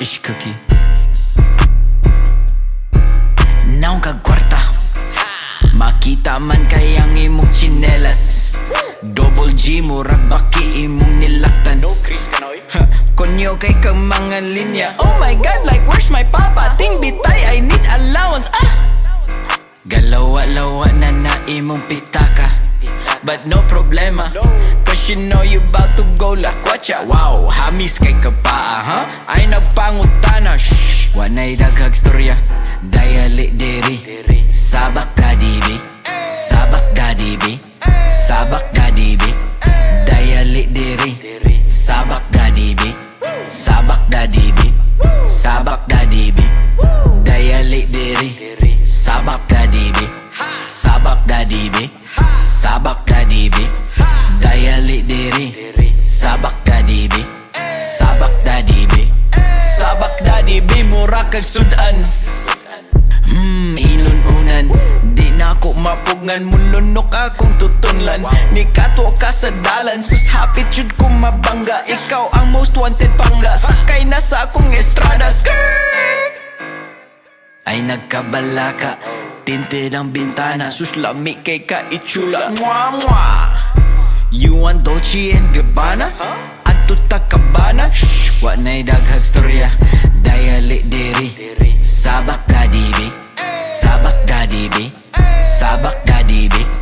ich cookie. Naong kagwarta Makita man kayang imong chinelas Double G murag baki imong nilaktan. Ha, Konyo kay kang mga linya. Oh my god like where's my papa? Ting bitay I need allowance. Ah! Galawa-lawa na na imong pitaka. But no problema. Cause you know you bout to go lakwatsa Wow, hamis kay kapaa, ha? Ay nagpangutana Shh, wanay daghag storya. Dayali diri. Sabak ka dibi. Sabak ka dibi. Sabak ka dibi. Dayali diri. Sabak ka dibi. Sabak ka dibi. Sabak ka dibi. Dayali diri. Sabak ka dibi. Sabak ka dibi. Sabak ka dibi Dayali diri. Sabak ka dibi. Sabak ka dibi. Sabak ka dibi Mura kag sudan. Hmm, ilununan Di na ako mapugngan Mulunok akong tutunlan. Ni katwa ka sa dalan Sus hapit yun ko mabangga. Ikaw ang most wanted pangga Sakay na sa akong estrada. Skirt! Ay nagkabalaka Tinted ang bintana Sus lami kay ka itsula Mwah mwah You want Dolce and Gabbana? Adto ta kabana? Shh, wa na'y daghag storya Dayali diri. Sabak ka dibi eh. Sabak ka dibi eh. Sabak ka dibi